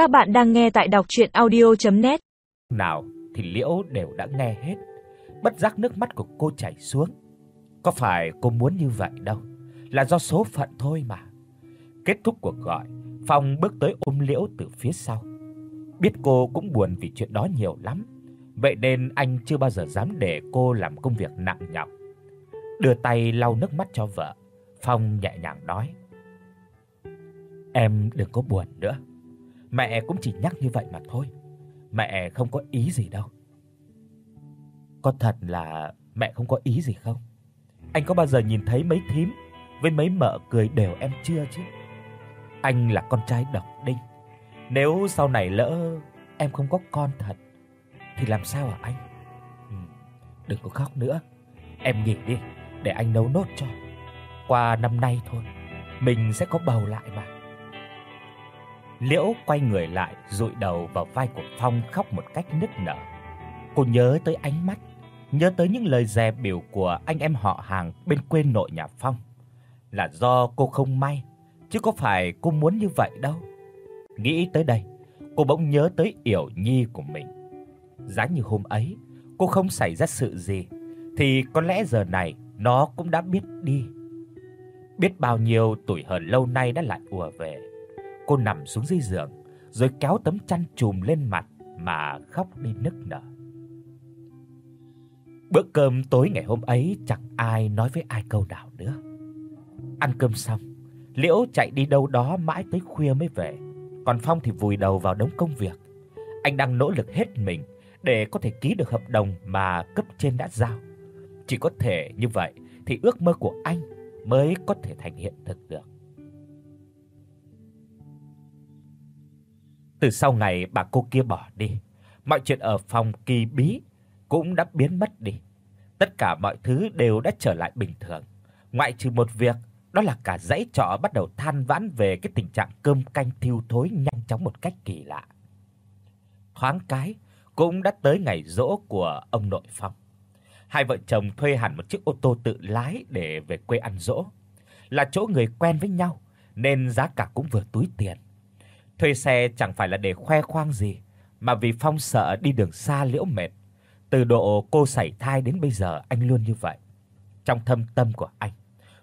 Các bạn đang nghe tại đọc audio net Nào thì Liễu đều đã nghe hết, bất giác nước mắt của cô chảy xuống. Có phải cô muốn như vậy đâu, là do số phận thôi mà. Kết thúc cuộc gọi, Phong bước tới ôm Liễu từ phía sau. Biết cô cũng buồn vì chuyện đó nhiều lắm, vậy nên anh chưa bao giờ dám để cô làm công việc nặng nhọc. Đưa tay lau nước mắt cho vợ, Phong nhẹ nhàng nói: "Em đừng có buồn nữa. Mẹ cũng chỉ nhắc như vậy mà thôi. Mẹ không có ý gì đâu." Có thật là mẹ không có ý gì không? Anh có bao giờ nhìn thấy mấy thím với mấy mợ cười đều em chưa chứ? Anh là con trai độc đinh. Nếu sau này lỡ em không có con thật thì làm sao hả anh? Ừ, đừng có khóc nữa. Em nghỉ đi để anh nấu nốt cho. Qua năm nay thôi, mình sẽ có bầu lại mà. Liễu quay người lại, dụi đầu vào vai của Phong khóc một cách nức nở. Cô nhớ tới ánh mắt, nhớ tới những lời dè biểu của anh em họ hàng bên quê nội nhà Phong. Là do cô không may, chứ có phải cô muốn như vậy đâu. Nghĩ tới đây, cô bỗng nhớ tới Yểu Nhi của mình. Giá như hôm ấy cô không xảy ra sự gì thì có lẽ giờ này nó cũng đã biết đi. Biết bao nhiêu tuổi hờn lâu nay đã lại ùa về. Cô nằm xuống dưới giường, rồi kéo tấm chăn trùm lên mặt mà khóc đi nức nở. Bữa cơm tối ngày hôm ấy chẳng ai nói với ai câu nào nữa. Ăn cơm xong, Liễu chạy đi đâu đó mãi tới khuya mới về, còn Phong thì vùi đầu vào đống công việc. Anh đang nỗ lực hết mình để có thể ký được hợp đồng mà cấp trên đã giao. Chỉ có thể như vậy thì ước mơ của anh mới có thể thành hiện thực được. Từ sau ngày bà cô kia bỏ đi, mọi chuyện ở phòng kỳ bí cũng đã biến mất đi. Tất cả mọi thứ đều đã trở lại bình thường, ngoại trừ một việc, đó là cả dãy trọ bắt đầu than vãn về cái tình trạng cơm canh thiêu thối nhanh chóng một cách kỳ lạ. Thoáng cái cũng đã tới ngày giỗ của ông nội Phong. Hai vợ chồng thuê hẳn một chiếc ô tô tự lái để về quê ăn giỗ. Là chỗ người quen với nhau nên giá cả cũng vừa túi tiền. Thuê xe chẳng phải là để khoe khoang gì, mà vì Phong sợ đi đường xa liễu mệt. Từ độ cô sảy thai đến bây giờ anh luôn như vậy. Trong thâm tâm của anh,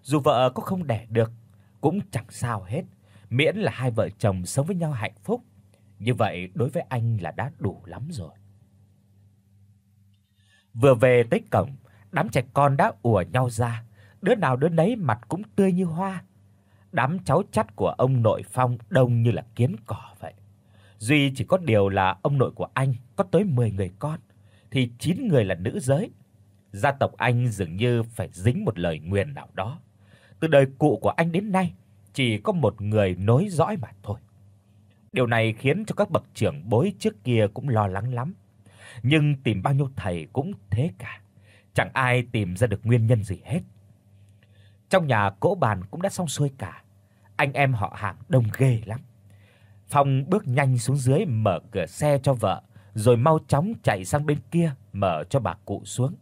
dù vợ có không đẻ được cũng chẳng sao hết, miễn là hai vợ chồng sống với nhau hạnh phúc. Như vậy đối với anh là đã đủ lắm rồi. Vừa về tới cổng, đám trẻ con đã ùa nhau ra, đứa nào đứa nấy mặt cũng tươi như hoa. Đám cháu chắt của ông nội Phong đông như là kiến cỏ vậy. Duy chỉ có điều là ông nội của anh có tới 10 người con thì 9 người là nữ giới. Gia tộc anh dường như phải dính một lời nguyền nào đó. Từ đời cụ của anh đến nay, chỉ có một người nối dõi mà thôi. Điều này khiến cho các bậc trưởng bối trước kia cũng lo lắng lắm. Nhưng tìm bao nhiêu thầy cũng thế cả, chẳng ai tìm ra được nguyên nhân gì hết. Trong nhà cỗ bàn cũng đã xong xuôi cả, anh em họ hàng đông ghê lắm. Phong bước nhanh xuống dưới mở cửa xe cho vợ, rồi mau chóng chạy sang bên kia mở cho bà cụ xuống.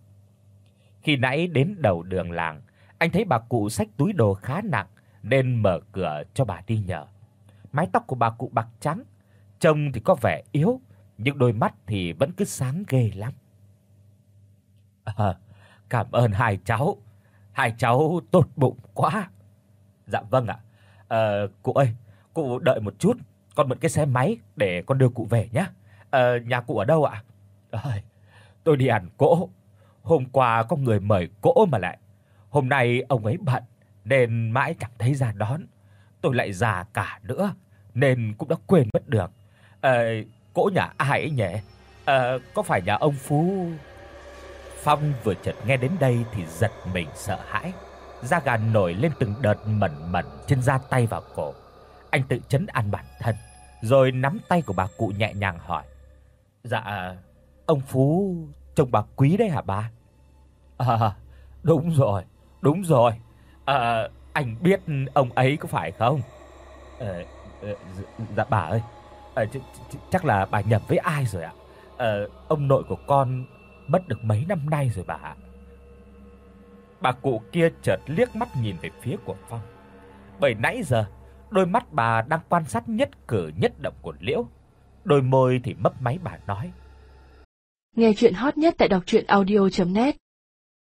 Khi nãy đến đầu đường làng, anh thấy bà cụ xách túi đồ khá nặng nên mở cửa cho bà đi nhờ. Mái tóc của bà cụ bạc trắng, trông thì có vẻ yếu, nhưng đôi mắt thì vẫn cứ sáng ghê lắm. À, cảm ơn hai cháu. Hai cháu tốt bụng quá. Dạ vâng ạ. Ờ cụ ơi, cụ đợi một chút, con mượn cái xe máy để con đưa cụ về nhé. Ờ nhà cụ ở đâu ạ? Ơi, tôi đi ăn cỗ. Hôm qua có người mời cỗ mà lại. Hôm nay ông ấy bận nên mãi chẳng thấy ra đón. Tôi lại già cả nữa nên cũng đã quên mất được. Ờ cỗ nhà ai ấy nhỉ? Ờ có phải nhà ông Phú? Phong vừa chợt nghe đến đây thì giật mình sợ hãi, da gà nổi lên từng đợt mẩn mẩn trên da tay và cổ. Anh tự trấn an bản thân, rồi nắm tay của bà cụ nhẹ nhàng hỏi: "Dạ, ông Phú trông bà quý đấy hả bà?" "À, đúng rồi, đúng rồi. À, anh biết ông ấy có phải không?" "Ờ, ờ dạ, dạ bà ơi, à, ch ch chắc là bà nhầm với ai rồi ạ. Ờ, ông nội của con mất được mấy năm nay rồi bà ạ." Bà cụ kia chợt liếc mắt nhìn về phía của Phong. Bởi nãy giờ, đôi mắt bà đang quan sát nhất cử nhất động của Liễu, đôi môi thì mấp máy bà nói. Nghe truyện hot nhất tại đọc audio net